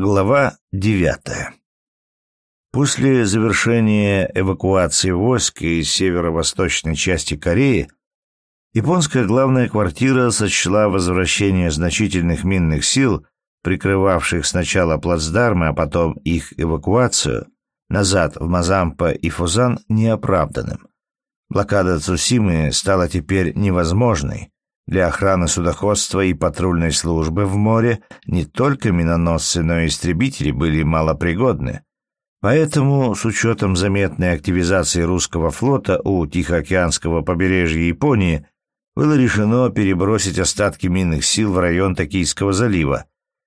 Глава девятая. После завершения эвакуации войск из северо-восточной части Кореи японская главная квартира сочла возвращение значительных минных сил, прикрывавших сначала плацдармы, а потом их эвакуацию, назад в Мазампа и Фузан, неоправданным. Блокада Цусимы стала теперь невозможной, для охраны судоходства и патрульной службы в море не только миноносцы, но и истребители были малопригодны. Поэтому, с учетом заметной активизации русского флота у Тихоокеанского побережья Японии, было решено перебросить остатки минных сил в район Токийского залива.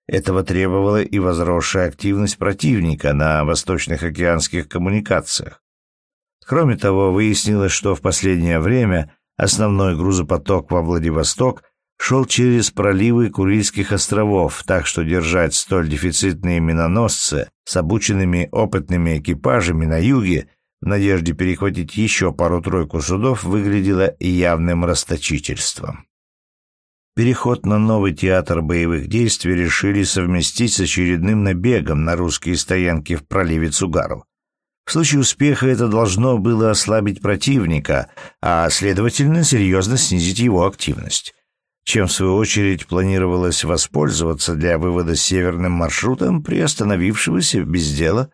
Этого требовала и возросшая активность противника на восточных океанских коммуникациях. Кроме того, выяснилось, что в последнее время – Основной грузопоток во Владивосток шел через проливы Курильских островов, так что держать столь дефицитные миноносцы с обученными опытными экипажами на юге в надежде перехватить еще пару-тройку судов выглядело явным расточительством. Переход на новый театр боевых действий решили совместить с очередным набегом на русские стоянки в проливе Цугару. В случае успеха это должно было ослабить противника, а, следовательно, серьезно снизить его активность, чем, в свою очередь, планировалось воспользоваться для вывода северным маршрутом приостановившегося без дела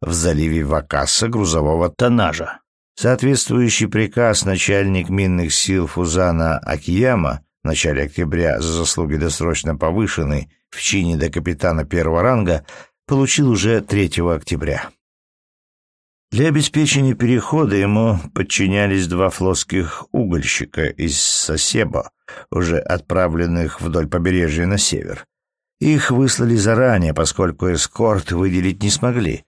в заливе Вакаса грузового тоннажа. Соответствующий приказ начальник минных сил Фузана Акияма в начале октября за заслуги досрочно повышенный в чине до капитана первого ранга получил уже 3 октября. Для обеспечения перехода ему подчинялись два флотских угольщика из Сосебо, уже отправленных вдоль побережья на север. Их выслали заранее, поскольку эскорт выделить не смогли.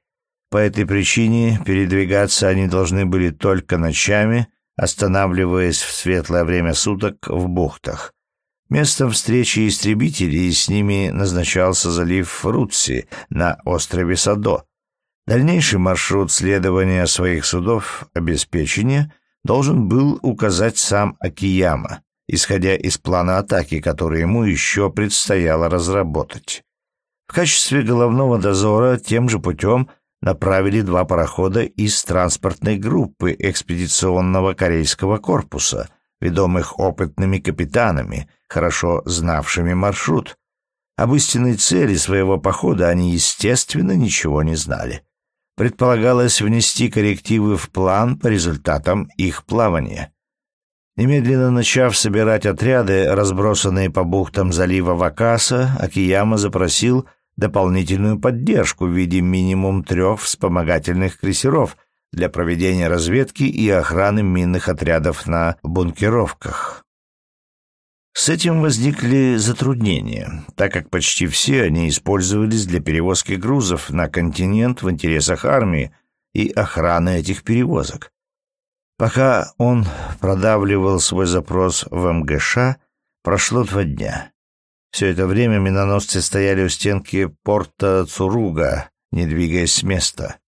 По этой причине передвигаться они должны были только ночами, останавливаясь в светлое время суток в бухтах. Местом встречи истребителей с ними назначался залив Рутси на острове Садо, Дальнейший маршрут следования своих судов обеспечения должен был указать сам Акияма, исходя из плана атаки, который ему еще предстояло разработать. В качестве головного дозора тем же путем направили два парохода из транспортной группы экспедиционного корейского корпуса, ведомых опытными капитанами, хорошо знавшими маршрут. Об истинной цели своего похода они, естественно, ничего не знали предполагалось внести коррективы в план по результатам их плавания. Немедленно начав собирать отряды, разбросанные по бухтам залива Вакаса, Акияма запросил дополнительную поддержку в виде минимум трех вспомогательных крейсеров для проведения разведки и охраны минных отрядов на бункеровках. С этим возникли затруднения, так как почти все они использовались для перевозки грузов на континент в интересах армии и охраны этих перевозок. Пока он продавливал свой запрос в МГШ, прошло два дня. Все это время миноносцы стояли у стенки порта Цуруга, не двигаясь с места.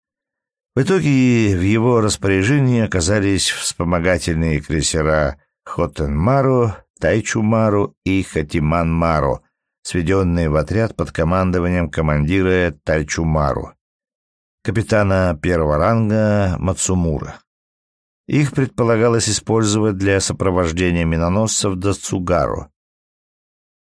В итоге в его распоряжении оказались вспомогательные крейсера Хотенмару Тайчумару и Хатиман-Мару, сведенные в отряд под командованием командира Тайчумару, капитана первого ранга Мацумура. Их предполагалось использовать для сопровождения миноносцев до Цугару.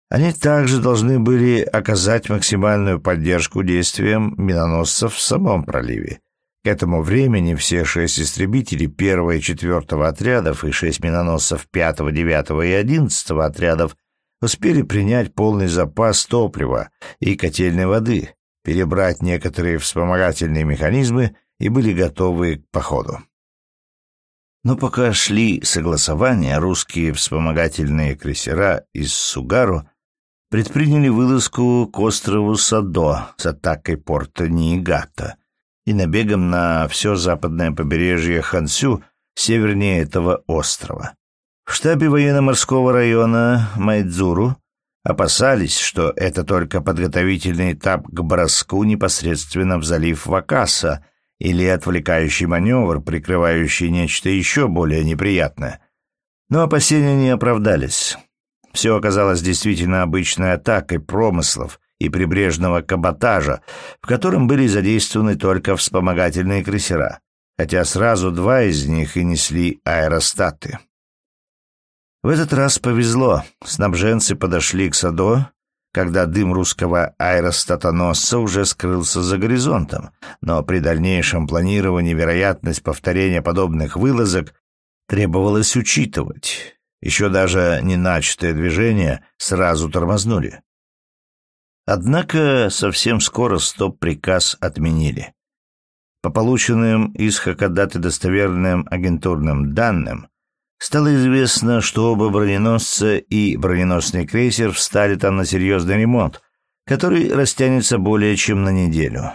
Они также должны были оказать максимальную поддержку действиям миноносцев в самом проливе, к этому времени все шесть истребителей первого и четвертого отрядов и шесть миноносцев пятого, девятого и одиннадцатого отрядов успели принять полный запас топлива и котельной воды, перебрать некоторые вспомогательные механизмы и были готовы к походу. Но пока шли согласования, русские вспомогательные крейсера из Сугару предприняли вылазку к острову Садо с атакой порта Ниигата — и набегом на все западное побережье Хансю севернее этого острова. В штабе военно-морского района Майдзуру опасались, что это только подготовительный этап к броску непосредственно в залив Вакаса или отвлекающий маневр, прикрывающий нечто еще более неприятное. Но опасения не оправдались. Все оказалось действительно обычной атакой промыслов и прибрежного каботажа, в котором были задействованы только вспомогательные крейсера, хотя сразу два из них и несли аэростаты. В этот раз повезло, снабженцы подошли к Садо, когда дым русского аэростатоносца уже скрылся за горизонтом, но при дальнейшем планировании вероятность повторения подобных вылазок требовалось учитывать. Еще даже не начатое движение сразу тормознули. Однако совсем скоро стоп-приказ отменили. По полученным из Хакодаты достоверным агентурным данным, стало известно, что оба броненосца и броненосный крейсер встали там на серьезный ремонт, который растянется более чем на неделю.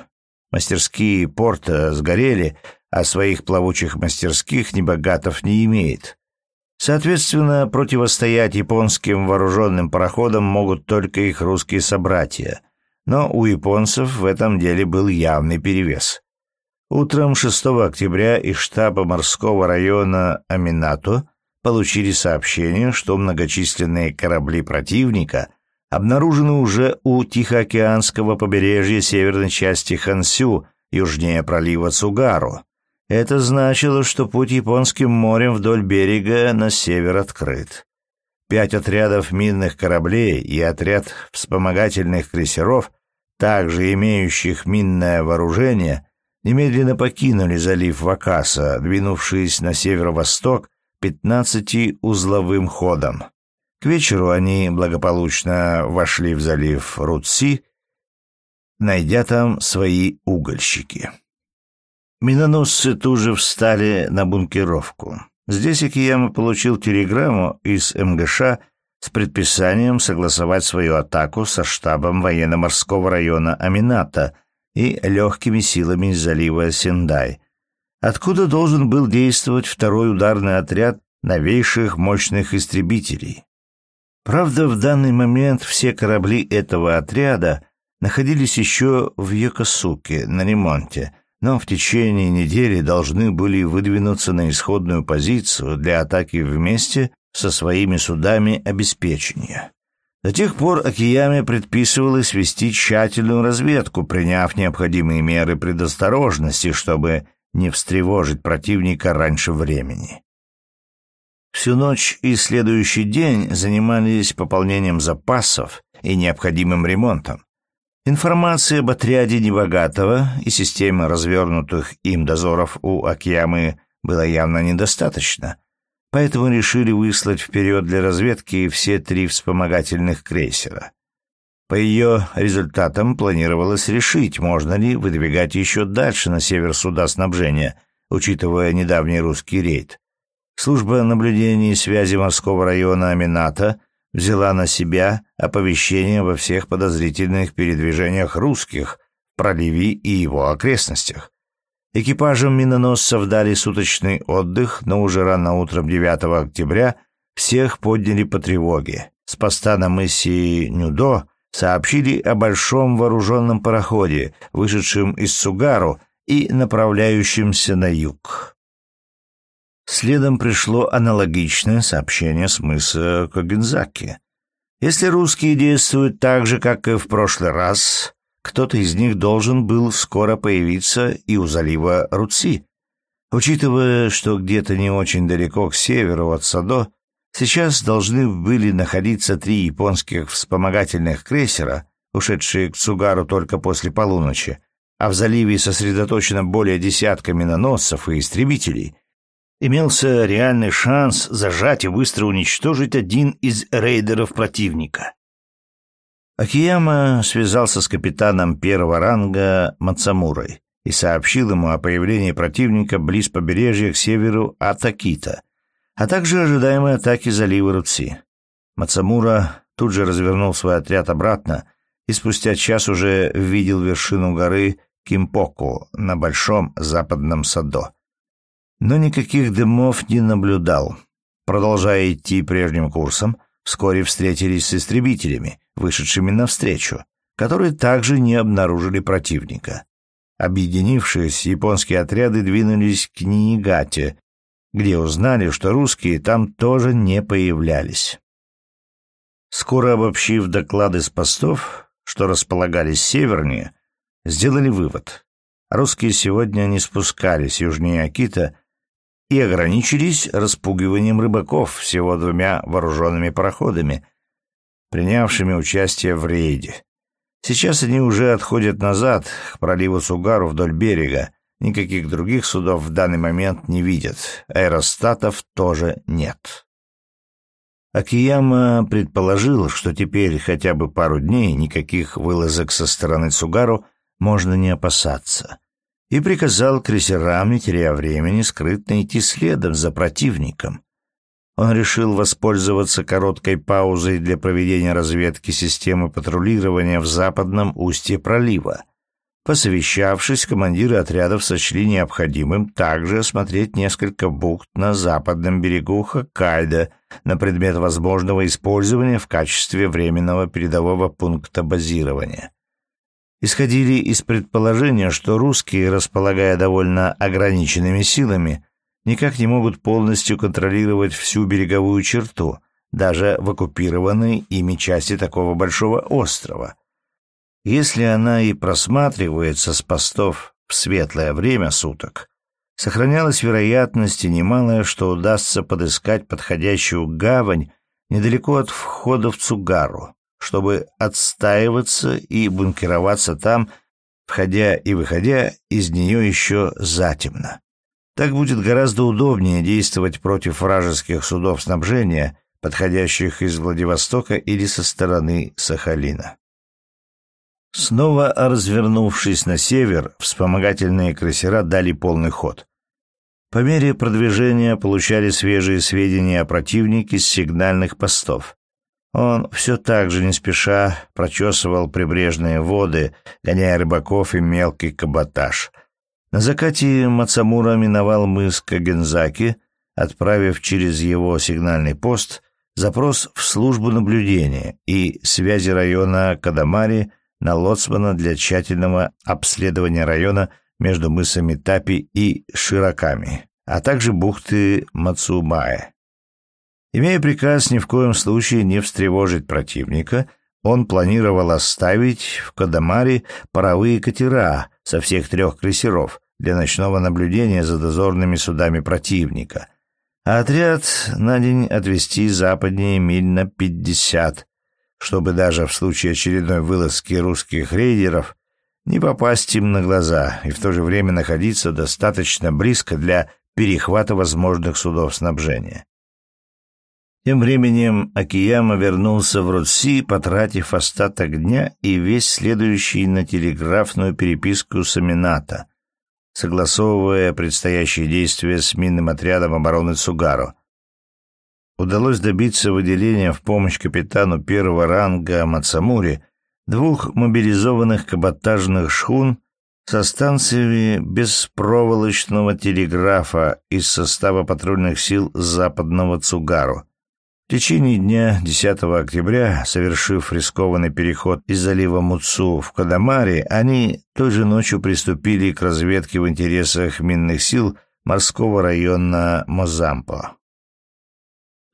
Мастерские порта сгорели, а своих плавучих мастерских Небогатов не имеет. Соответственно, противостоять японским вооруженным пароходам могут только их русские собратья, но у японцев в этом деле был явный перевес. Утром 6 октября из штаба морского района Аминато получили сообщение, что многочисленные корабли противника обнаружены уже у Тихоокеанского побережья северной части Хансю, южнее пролива Цугару. Это значило, что путь японским морем вдоль берега на север открыт. Пять отрядов минных кораблей и отряд вспомогательных крейсеров, также имеющих минное вооружение, немедленно покинули залив Вакаса, двинувшись на северо-восток пятнадцати-узловым ходом. К вечеру они благополучно вошли в залив Рутси, найдя там свои угольщики. Миноносцы тут же встали на бункеровку. Здесь Акияма получил телеграмму из МГШ с предписанием согласовать свою атаку со штабом военно-морского района Амината и легкими силами залива Сендай, откуда должен был действовать второй ударный отряд новейших мощных истребителей. Правда, в данный момент все корабли этого отряда находились еще в Йокосуке на ремонте — но в течение недели должны были выдвинуться на исходную позицию для атаки вместе со своими судами обеспечения. До тех пор Акияме предписывалось вести тщательную разведку, приняв необходимые меры предосторожности, чтобы не встревожить противника раньше времени. Всю ночь и следующий день занимались пополнением запасов и необходимым ремонтом. Информации об отряде Небогатого и системе развернутых им дозоров у Акьямы было явно недостаточно, поэтому решили выслать вперед для разведки все три вспомогательных крейсера. По ее результатам планировалось решить, можно ли выдвигать еще дальше на север суда снабжения, учитывая недавний русский рейд. Служба наблюдения и связи морского района Амината взяла на себя оповещение во всех подозрительных передвижениях русских в проливе и его окрестностях. Экипажам миноносцев дали суточный отдых, но уже рано утром 9 октября всех подняли по тревоге. С поста на мысе Нюдо сообщили о большом вооруженном пароходе, вышедшем из Сугару и направляющемся на юг. Следом пришло аналогичное сообщение с мыса Когензаки. Если русские действуют так же, как и в прошлый раз, кто-то из них должен был скоро появиться и у залива Руци. Учитывая, что где-то не очень далеко к северу от Садо сейчас должны были находиться три японских вспомогательных крейсера, ушедшие к Цугару только после полуночи, а в заливе сосредоточено более десятка миноносцев и истребителей — имелся реальный шанс зажать и быстро уничтожить один из рейдеров противника. Акияма связался с капитаном первого ранга Мацамурой и сообщил ему о появлении противника близ побережья к северу от Акита, а также ожидаемой атаки залива Руци. Мацамура тут же развернул свой отряд обратно и спустя час уже видел вершину горы Кимпоку на Большом Западном Садо но никаких дымов не наблюдал. Продолжая идти прежним курсом, вскоре встретились с истребителями, вышедшими навстречу, которые также не обнаружили противника. Объединившись, японские отряды двинулись к Нинигате, где узнали, что русские там тоже не появлялись. Скоро обобщив доклады с постов, что располагались севернее, сделали вывод. Русские сегодня не спускались южнее Акита и ограничились распугиванием рыбаков всего двумя вооруженными пароходами, принявшими участие в рейде. Сейчас они уже отходят назад, к проливу Сугару вдоль берега. Никаких других судов в данный момент не видят. Аэростатов тоже нет. Акияма предположил, что теперь хотя бы пару дней никаких вылазок со стороны Цугару можно не опасаться, и приказал крейсерам, не теряя времени, скрытно идти следом за противником. Он решил воспользоваться короткой паузой для проведения разведки системы патрулирования в западном устье пролива — Посовещавшись, командиры отрядов сочли необходимым также осмотреть несколько бухт на западном берегу Хоккайдо на предмет возможного использования в качестве временного передового пункта базирования. Исходили из предположения, что русские, располагая довольно ограниченными силами, никак не могут полностью контролировать всю береговую черту, даже в оккупированной ими части такого большого острова – если она и просматривается с постов в светлое время суток, сохранялась вероятность и немалая, что удастся подыскать подходящую гавань недалеко от входа в Цугару, чтобы отстаиваться и бункероваться там, входя и выходя из нее еще затемно. Так будет гораздо удобнее действовать против вражеских судов снабжения, подходящих из Владивостока или со стороны Сахалина. Снова развернувшись на север, вспомогательные крейсера дали полный ход. По мере продвижения получали свежие сведения о противнике с сигнальных постов. Он все так же не спеша прочесывал прибрежные воды, гоняя рыбаков и мелкий каботаж. На закате Мацамура миновал мыс Кагензаки, отправив через его сигнальный пост запрос в службу наблюдения и связи района Кадамари на лоцмана для тщательного обследования района между мысами Тапи и Широками, а также бухты Мацумае. Имея приказ ни в коем случае не встревожить противника, он планировал оставить в Кадамаре паровые катера со всех трех крейсеров для ночного наблюдения за дозорными судами противника, а отряд на день отвести западнее миль на пятьдесят, чтобы даже в случае очередной вылазки русских рейдеров не попасть им на глаза и в то же время находиться достаточно близко для перехвата возможных судов снабжения. Тем временем Акияма вернулся в Рудси, потратив остаток дня и весь следующий на телеграфную переписку с Амината, согласовывая предстоящие действия с минным отрядом обороны Цугаро — удалось добиться выделения в помощь капитану первого ранга Мацамури двух мобилизованных каботажных шхун со станциями беспроволочного телеграфа из состава патрульных сил западного Цугару. В течение дня 10 октября, совершив рискованный переход из залива Муцу в Кадамари, они той же ночью приступили к разведке в интересах минных сил морского района Мозампо.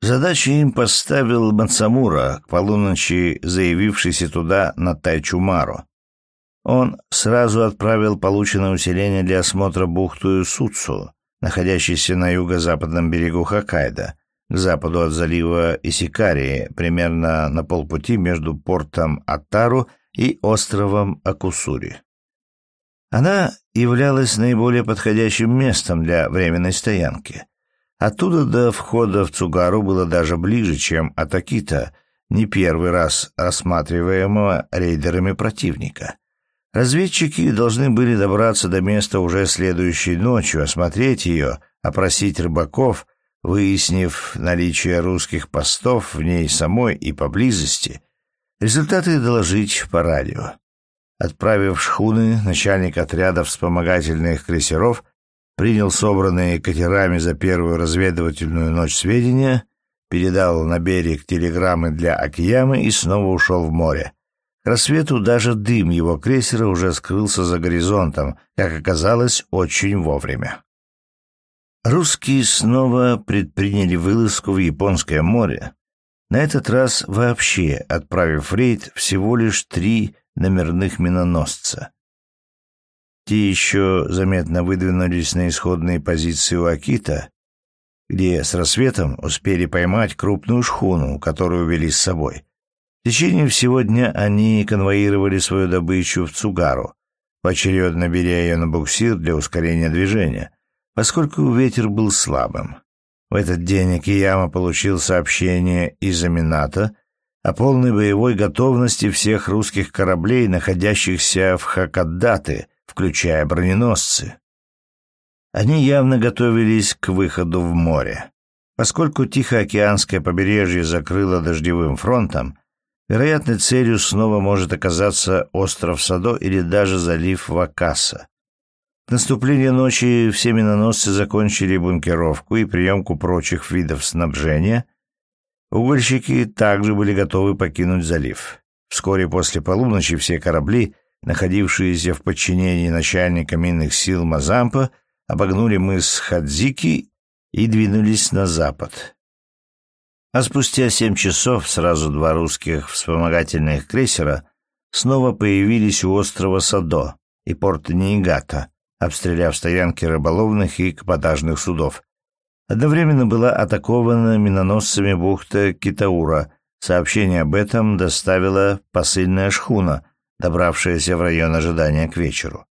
Задачу им поставил Мацамура, к полуночи заявившийся туда на Тайчумару. Он сразу отправил полученное усиление для осмотра бухту Суцу, находящейся на юго-западном берегу Хоккайдо, к западу от залива Исикарии, примерно на полпути между портом Атару и островом Акусури. Она являлась наиболее подходящим местом для временной стоянки — Оттуда до входа в Цугару было даже ближе, чем от Акита, не первый раз рассматриваемого рейдерами противника. Разведчики должны были добраться до места уже следующей ночью, осмотреть ее, опросить рыбаков, выяснив наличие русских постов в ней самой и поблизости, результаты доложить по радио. Отправив шхуны, начальник отряда вспомогательных крейсеров принял собранные катерами за первую разведывательную ночь сведения, передал на берег телеграммы для Акиямы и снова ушел в море. К рассвету даже дым его крейсера уже скрылся за горизонтом, как оказалось, очень вовремя. Русские снова предприняли вылазку в Японское море, на этот раз вообще отправив рейд всего лишь три номерных миноносца. Те еще заметно выдвинулись на исходные позиции у Акита, где с рассветом успели поймать крупную шхуну, которую вели с собой. В течение всего дня они конвоировали свою добычу в Цугару, поочередно беря ее на буксир для ускорения движения, поскольку ветер был слабым. В этот день Акияма получил сообщение из Амината о полной боевой готовности всех русских кораблей, находящихся в Хакаддаты, включая броненосцы. Они явно готовились к выходу в море. Поскольку Тихоокеанское побережье закрыло дождевым фронтом, вероятной целью снова может оказаться остров Садо или даже залив Вакаса. К ночи все миноносцы закончили бункеровку и приемку прочих видов снабжения. Угольщики также были готовы покинуть залив. Вскоре после полуночи все корабли, находившиеся в подчинении начальника минных сил Мазампа, обогнули мыс Хадзики и двинулись на запад. А спустя семь часов сразу два русских вспомогательных крейсера снова появились у острова Садо и порта Ниигата, обстреляв стоянки рыболовных и капотажных судов. Одновременно была атакована миноносцами бухта Китаура. Сообщение об этом доставила посыльная шхуна, добравшаяся в район ожидания к вечеру.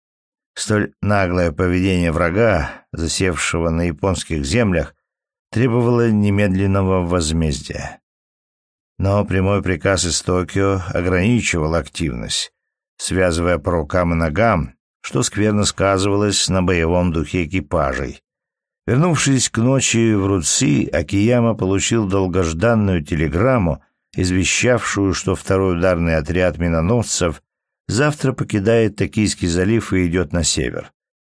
Столь наглое поведение врага, засевшего на японских землях, требовало немедленного возмездия. Но прямой приказ из Токио ограничивал активность, связывая по рукам и ногам, что скверно сказывалось на боевом духе экипажей. Вернувшись к ночи в Руци, Акияма получил долгожданную телеграмму, извещавшую, что второй ударный отряд миноносцев завтра покидает Токийский залив и идет на север.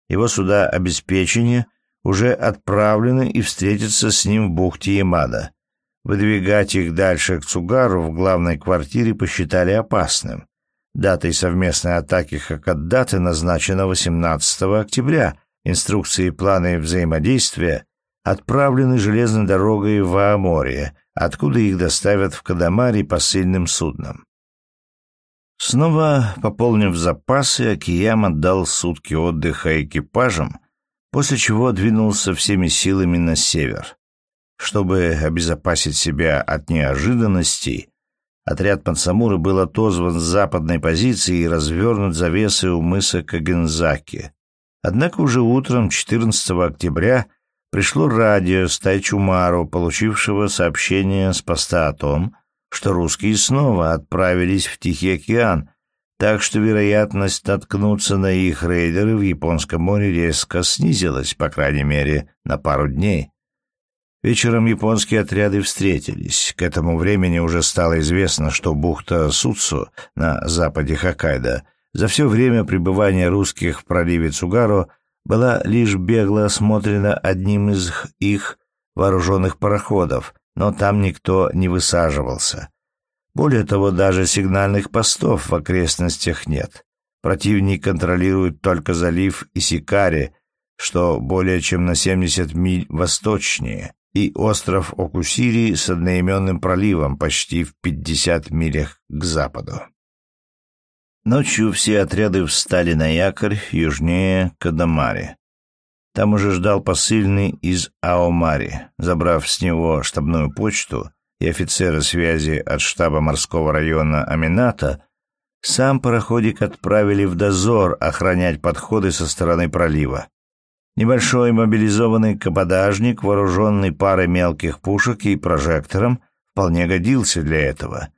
Его суда обеспечения уже отправлены и встретятся с ним в бухте Ямада. Выдвигать их дальше к Цугару в главной квартире посчитали опасным. Датой совместной атаки Хакаддаты назначена 18 октября. Инструкции и планы взаимодействия отправлены железной дорогой в Ааморе, откуда их доставят в Кадамари посыльным судном. Снова пополнив запасы, Акияма дал сутки отдыха экипажам, после чего двинулся всеми силами на север. Чтобы обезопасить себя от неожиданностей, отряд Пансамуры был отозван с западной позиции и развернут завесы у мыса Кагензаки. Однако уже утром 14 октября пришло радио с Тайчумару, получившего сообщение с поста о том, что русские снова отправились в Тихий океан, так что вероятность наткнуться на их рейдеры в Японском море резко снизилась, по крайней мере, на пару дней. Вечером японские отряды встретились. К этому времени уже стало известно, что бухта Суцу на западе Хоккайдо за все время пребывания русских в проливе Цугаро была лишь бегло осмотрена одним из их вооруженных пароходов, но там никто не высаживался. Более того, даже сигнальных постов в окрестностях нет. Противник контролирует только залив Исикари, что более чем на 70 миль восточнее, и остров Окусири с одноименным проливом почти в 50 милях к западу. Ночью все отряды встали на якорь южнее Кадамари. Там уже ждал посыльный из Аомари. Забрав с него штабную почту и офицера связи от штаба морского района Амината, сам пароходик отправили в дозор охранять подходы со стороны пролива. Небольшой мобилизованный каподажник, вооруженный парой мелких пушек и прожектором, вполне годился для этого.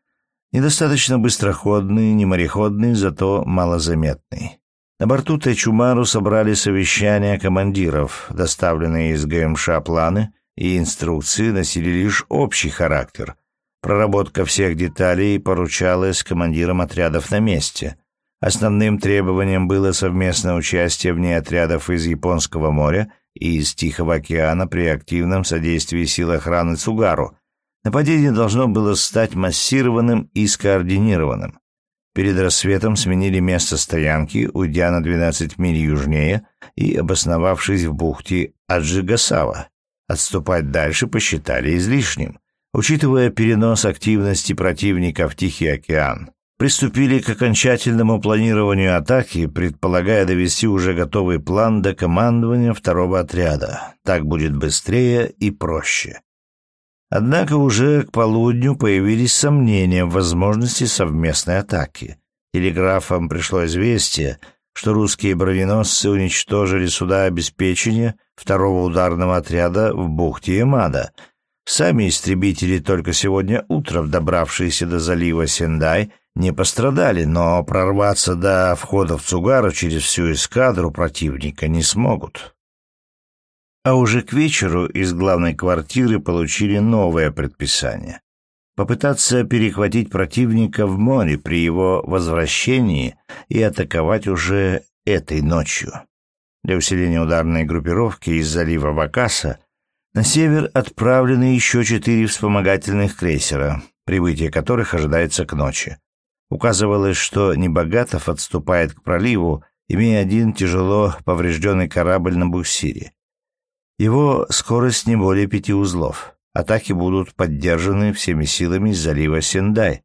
Недостаточно быстроходный, не мореходный, зато малозаметный. На борту Тайчумару собрали совещания командиров, доставленные из ГМШ планы и инструкции носили лишь общий характер. Проработка всех деталей поручалась командирам отрядов на месте. Основным требованием было совместное участие в ней отрядов из Японского моря и из Тихого океана при активном содействии сил охраны Цугару. Нападение должно было стать массированным и скоординированным. Перед рассветом сменили место стоянки, уйдя на 12 миль южнее и обосновавшись в бухте Аджигасава. Отступать дальше посчитали излишним, учитывая перенос активности противника в Тихий океан. Приступили к окончательному планированию атаки, предполагая довести уже готовый план до командования второго отряда. Так будет быстрее и проще. Однако уже к полудню появились сомнения в возможности совместной атаки. Телеграфом пришло известие, что русские броненосцы уничтожили суда обеспечения второго ударного отряда в бухте Ямада. Сами истребители, только сегодня утром добравшиеся до залива Сендай, не пострадали, но прорваться до входа в Цугару через всю эскадру противника не смогут. А уже к вечеру из главной квартиры получили новое предписание. Попытаться перехватить противника в море при его возвращении и атаковать уже этой ночью. Для усиления ударной группировки из залива Вакаса на север отправлены еще четыре вспомогательных крейсера, прибытие которых ожидается к ночи. Указывалось, что Небогатов отступает к проливу, имея один тяжело поврежденный корабль на буксире. Его скорость не более пяти узлов. Атаки будут поддержаны всеми силами из залива Сендай.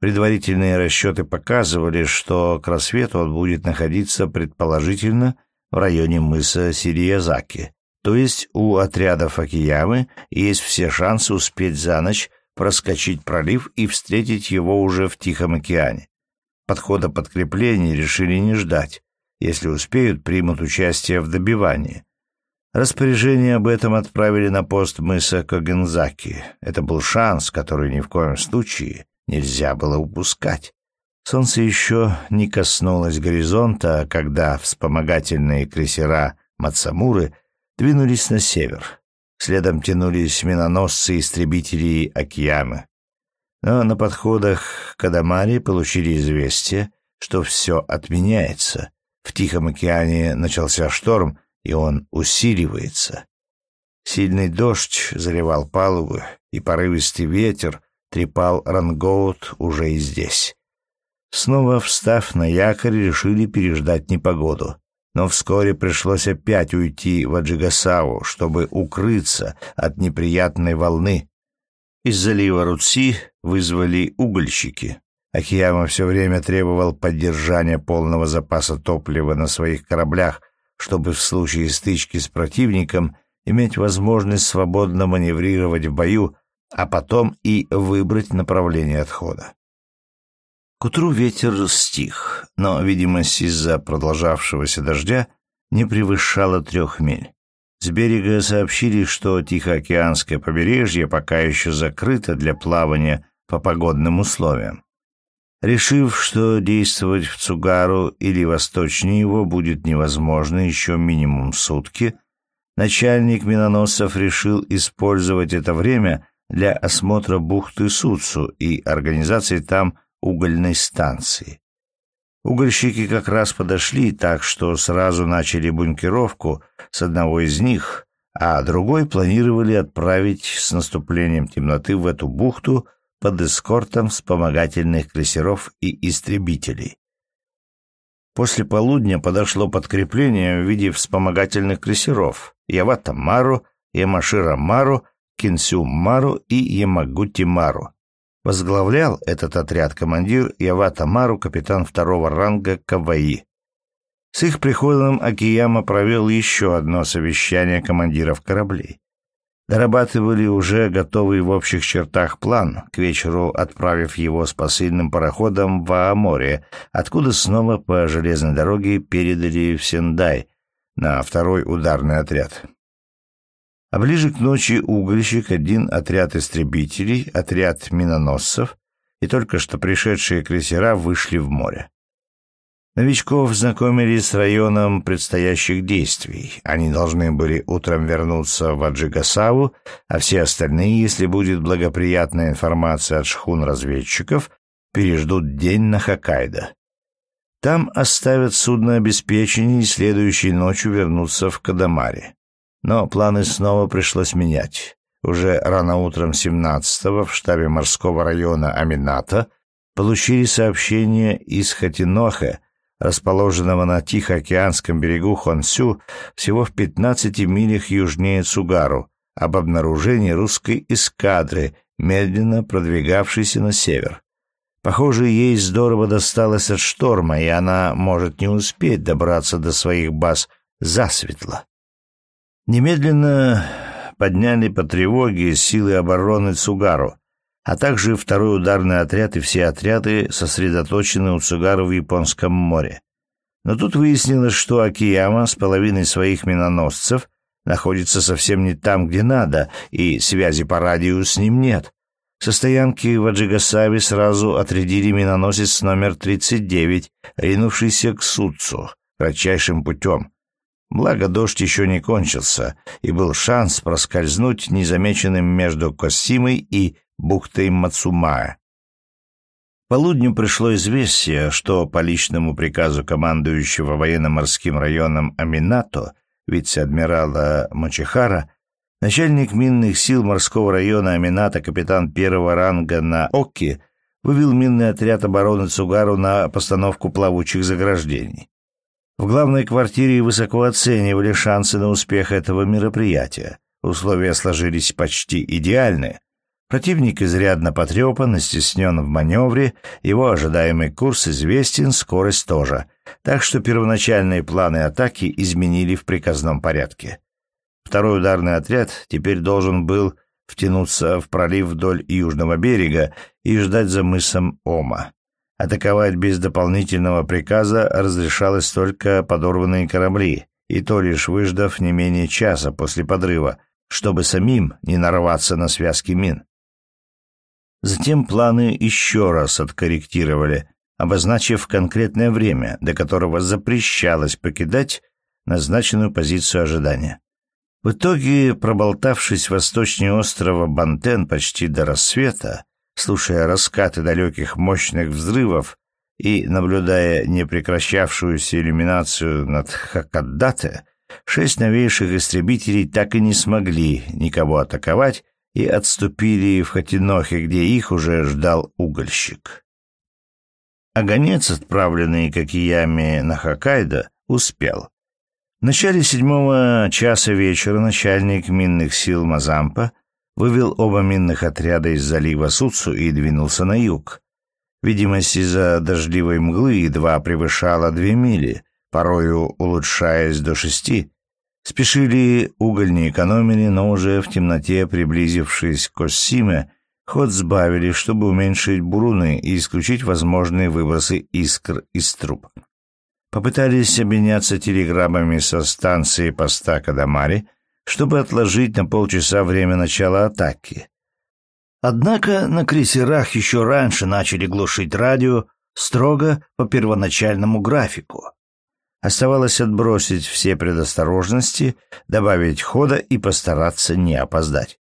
Предварительные расчеты показывали, что к рассвету он будет находиться предположительно в районе мыса Сириязаки. То есть у отрядов Акиямы есть все шансы успеть за ночь проскочить пролив и встретить его уже в Тихом океане. Подхода подкреплений решили не ждать. Если успеют, примут участие в добивании. Распоряжение об этом отправили на пост мыса Когензаки. Это был шанс, который ни в коем случае нельзя было упускать. Солнце еще не коснулось горизонта, когда вспомогательные крейсера Мацамуры двинулись на север. Следом тянулись миноносцы истребители Акиямы. Но на подходах к Адамаре получили известие, что все отменяется. В Тихом океане начался шторм, и он усиливается. Сильный дождь заливал палубы, и порывистый ветер трепал рангоут уже и здесь. Снова встав на якорь, решили переждать непогоду но вскоре пришлось опять уйти в Аджигасаву, чтобы укрыться от неприятной волны. Из залива Руци вызвали угольщики. Акияма все время требовал поддержания полного запаса топлива на своих кораблях, чтобы в случае стычки с противником иметь возможность свободно маневрировать в бою, а потом и выбрать направление отхода. К утру ветер стих, но видимость из-за продолжавшегося дождя не превышала трех миль. С берега сообщили, что Тихоокеанское побережье пока еще закрыто для плавания по погодным условиям. Решив, что действовать в Цугару или восточнее его будет невозможно еще минимум сутки, начальник миноносцев решил использовать это время для осмотра бухты Суцу и организации там угольной станции. Угольщики как раз подошли, так что сразу начали бункеровку с одного из них, а другой планировали отправить с наступлением темноты в эту бухту под эскортом вспомогательных крейсеров и истребителей. После полудня подошло подкрепление в виде вспомогательных крейсеров Явата-Мару, Ямашира-Мару, Кинсю-Мару и Ямагути-Мару. Возглавлял этот отряд командир Явата Мару, капитан второго ранга Каваи. С их приходом Акияма провел еще одно совещание командиров кораблей. Дорабатывали уже готовый в общих чертах план, к вечеру отправив его с посыльным пароходом в Ааморе, откуда снова по железной дороге передали в Сендай на второй ударный отряд. А ближе к ночи угольщик, один отряд истребителей, отряд миноносцев и только что пришедшие крейсера вышли в море. Новичков знакомили с районом предстоящих действий. Они должны были утром вернуться в Аджигасаву, а все остальные, если будет благоприятная информация от шхун-разведчиков, переждут день на Хоккайдо. Там оставят судно обеспечения и следующей ночью вернутся в Кадамаре. Но планы снова пришлось менять. Уже рано утром 17-го в штабе морского района Амината получили сообщение из Хатинохе, расположенного на Тихоокеанском берегу Хонсю, всего в 15 милях южнее Цугару, об обнаружении русской эскадры, медленно продвигавшейся на север. Похоже, ей здорово досталось от шторма, и она может не успеть добраться до своих баз засветло. Немедленно подняли по тревоге силы обороны Цугару, а также второй ударный отряд и все отряды сосредоточены у Цугару в Японском море. Но тут выяснилось, что Акияма с половиной своих миноносцев находится совсем не там, где надо, и связи по радио с ним нет. Со стоянки в Аджигасаве сразу отрядили миноносец номер 39, ринувшийся к Суцу кратчайшим путем. Благо дождь еще не кончился, и был шанс проскользнуть незамеченным между Косимой и бухтой Мацумаа. Полудню пришло известие, что по личному приказу командующего военно-морским районом Аминато, вице-адмирала Мочихара, начальник минных сил морского района Амината, капитан первого ранга на Окки, вывел минный отряд обороны Цугару на постановку плавучих заграждений. В главной квартире высоко оценивали шансы на успех этого мероприятия. Условия сложились почти идеальные. Противник изрядно потрепан и стеснен в маневре, его ожидаемый курс известен, скорость тоже, так что первоначальные планы атаки изменили в приказном порядке. Второй ударный отряд теперь должен был втянуться в пролив вдоль южного берега и ждать за мысом Ома. Атаковать без дополнительного приказа разрешалось только подорванные корабли, и то лишь выждав не менее часа после подрыва, чтобы самим не нарваться на связки мин. Затем планы еще раз откорректировали, обозначив конкретное время, до которого запрещалось покидать назначенную позицию ожидания. В итоге, проболтавшись восточнее острова Бантен почти до рассвета, слушая раскаты далеких мощных взрывов и наблюдая непрекращавшуюся иллюминацию над Хакаддате, шесть новейших истребителей так и не смогли никого атаковать и отступили в Хатинохе, где их уже ждал угольщик. А гонец, отправленный Кокиями на Хоккайдо, успел. В начале седьмого часа вечера начальник минных сил Мазампа вывел оба минных отряда из залива Суцу и двинулся на юг. Видимость из-за дождливой мглы едва превышала две мили, порою улучшаясь до шести. Спешили, уголь не экономили, но уже в темноте, приблизившись к Коссиме, ход сбавили, чтобы уменьшить буруны и исключить возможные выбросы искр из труб. Попытались обменяться телеграммами со станции поста Кадамари, чтобы отложить на полчаса время начала атаки. Однако на крейсерах еще раньше начали глушить радио строго по первоначальному графику. Оставалось отбросить все предосторожности, добавить хода и постараться не опоздать.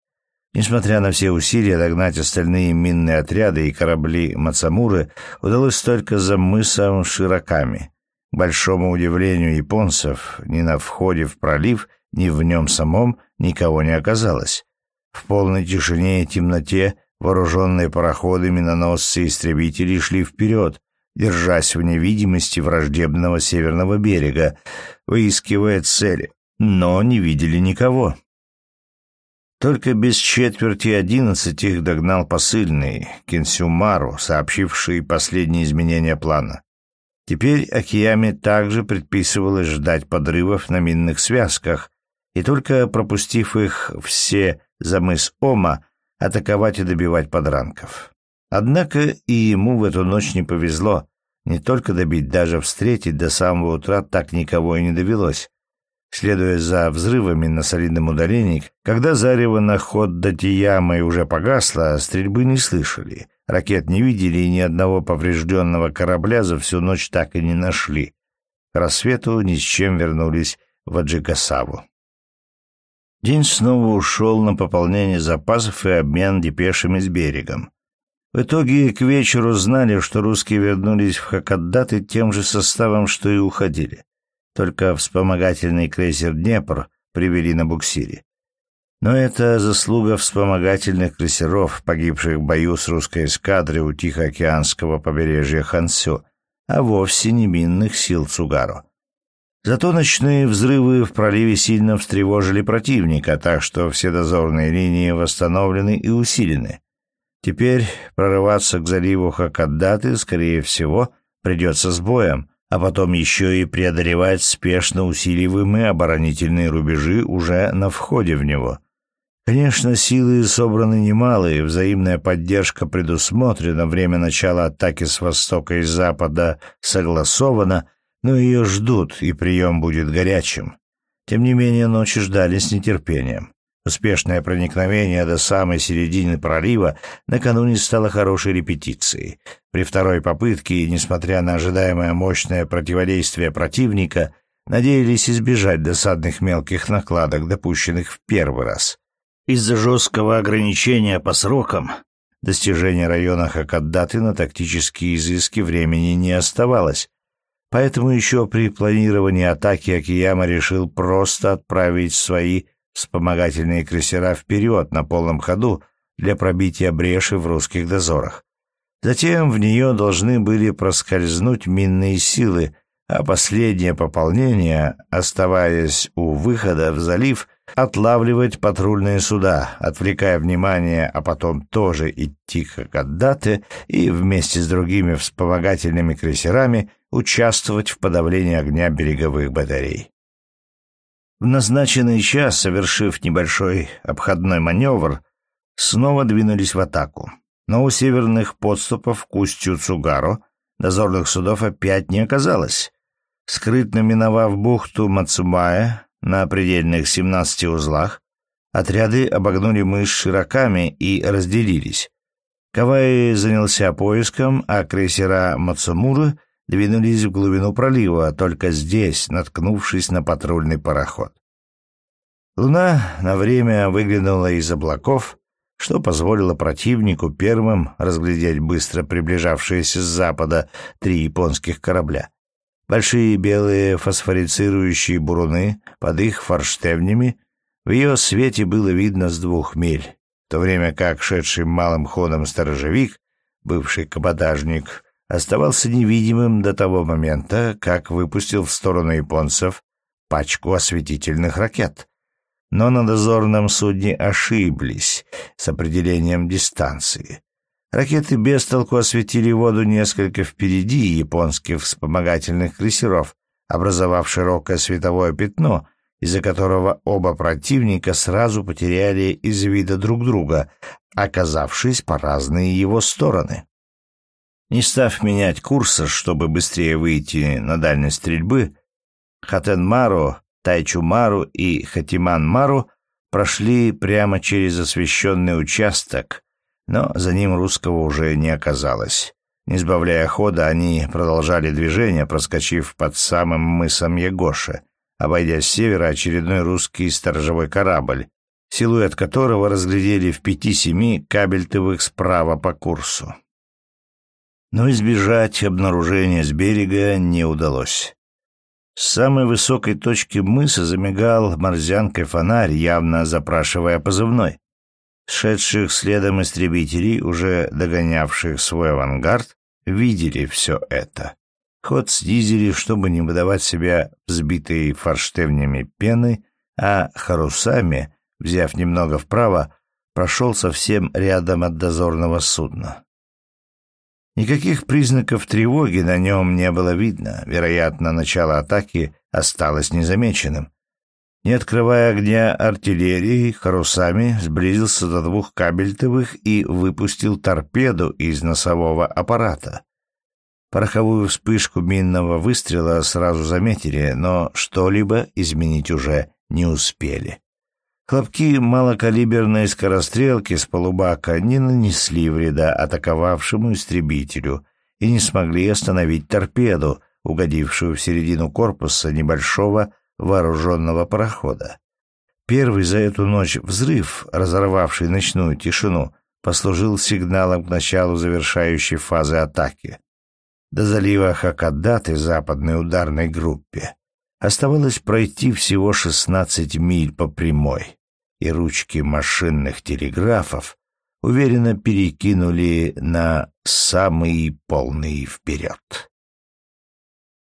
Несмотря на все усилия догнать остальные минные отряды и корабли Мацамуры, удалось только за мысом Широками. К большому удивлению японцев, ни на входе в пролив, ни в нем самом никого не оказалось. В полной тишине и темноте вооруженные пароходы, миноносцы и истребители шли вперед, держась в невидимости враждебного северного берега, выискивая цели, но не видели никого. Только без четверти одиннадцать их догнал посыльный, Кенсюмару, сообщивший последние изменения плана. Теперь Акияме также предписывалось ждать подрывов на минных связках, и только пропустив их все за мыс Ома, атаковать и добивать подранков. Однако и ему в эту ночь не повезло. Не только добить, даже встретить до самого утра так никого и не довелось. Следуя за взрывами на солидном удалении, когда зарево на ход до Тиямы уже погасло, стрельбы не слышали. Ракет не видели и ни одного поврежденного корабля за всю ночь так и не нашли. К рассвету ни с чем вернулись в Аджигасаву. День снова ушел на пополнение запасов и обмен депешами с берегом. В итоге к вечеру знали, что русские вернулись в Хакаддаты тем же составом, что и уходили. Только вспомогательный крейсер «Днепр» привели на буксире. Но это заслуга вспомогательных крейсеров, погибших в бою с русской эскадрой у Тихоокеанского побережья Хансю, а вовсе не минных сил Цугаро. Зато ночные взрывы в проливе сильно встревожили противника, так что все дозорные линии восстановлены и усилены. Теперь прорываться к заливу Хакаддаты, скорее всего, придется с боем, а потом еще и преодолевать спешно усиливаемые оборонительные рубежи уже на входе в него. Конечно, силы собраны немалые, взаимная поддержка предусмотрена, время начала атаки с востока и запада согласовано, но ее ждут, и прием будет горячим. Тем не менее, ночи ждали с нетерпением. Успешное проникновение до самой середины пролива накануне стало хорошей репетицией. При второй попытке, несмотря на ожидаемое мощное противодействие противника, надеялись избежать досадных мелких накладок, допущенных в первый раз. Из-за жесткого ограничения по срокам достижения района Хакаддаты на тактические изыски времени не оставалось, поэтому еще при планировании атаки Акияма решил просто отправить свои вспомогательные крейсера вперед на полном ходу для пробития бреши в русских дозорах. Затем в нее должны были проскользнуть минные силы, а последнее пополнение, оставаясь у выхода в залив, отлавливать патрульные суда, отвлекая внимание, а потом тоже идти к Каддате и вместе с другими вспомогательными крейсерами участвовать в подавлении огня береговых батарей. В назначенный час, совершив небольшой обходной маневр, снова двинулись в атаку. Но у северных подступов к устью Цугаро дозорных судов опять не оказалось. Скрытно миновав бухту Мацумая на предельных 17 узлах, отряды обогнули мышь широками и разделились. Кавай занялся поиском, а крейсера Мацумуры двинулись в глубину пролива, только здесь, наткнувшись на патрульный пароход. Луна на время выглянула из облаков, что позволило противнику первым разглядеть быстро приближавшиеся с запада три японских корабля. Большие белые фосфорицирующие буруны под их форштевнями в ее свете было видно с двух миль, в то время как шедший малым ходом сторожевик, бывший каботажник, оставался невидимым до того момента, как выпустил в сторону японцев пачку осветительных ракет. Но на дозорном судне ошиблись с определением дистанции. Ракеты без толку осветили воду несколько впереди японских вспомогательных крейсеров, образовав широкое световое пятно, из-за которого оба противника сразу потеряли из вида друг друга, оказавшись по разные его стороны. Не став менять курса, чтобы быстрее выйти на дальность стрельбы, Хатенмару, Тайчумару и Хатиманмару прошли прямо через освещенный участок, но за ним русского уже не оказалось. Не сбавляя хода, они продолжали движение, проскочив под самым мысом Егоши, обойдя с севера очередной русский сторожевой корабль, силуэт которого разглядели в пяти-семи кабельтовых справа по курсу но избежать обнаружения с берега не удалось. С самой высокой точки мыса замигал морзянкой фонарь, явно запрашивая позывной. Шедших следом истребителей, уже догонявших свой авангард, видели все это. Ход снизили, чтобы не выдавать себя взбитой форштевнями пены, а харусами, взяв немного вправо, прошел совсем рядом от дозорного судна. Никаких признаков тревоги на нем не было видно. Вероятно, начало атаки осталось незамеченным. Не открывая огня артиллерии, Харусами сблизился до двух кабельтовых и выпустил торпеду из носового аппарата. Пороховую вспышку минного выстрела сразу заметили, но что-либо изменить уже не успели. Хлопки малокалиберной скорострелки с полубака не нанесли вреда атаковавшему истребителю и не смогли остановить торпеду, угодившую в середину корпуса небольшого вооруженного парохода. Первый за эту ночь взрыв, разорвавший ночную тишину, послужил сигналом к началу завершающей фазы атаки. До залива Хакадаты западной ударной группе Оставалось пройти всего 16 миль по прямой, и ручки машинных телеграфов уверенно перекинули на самый полный вперед.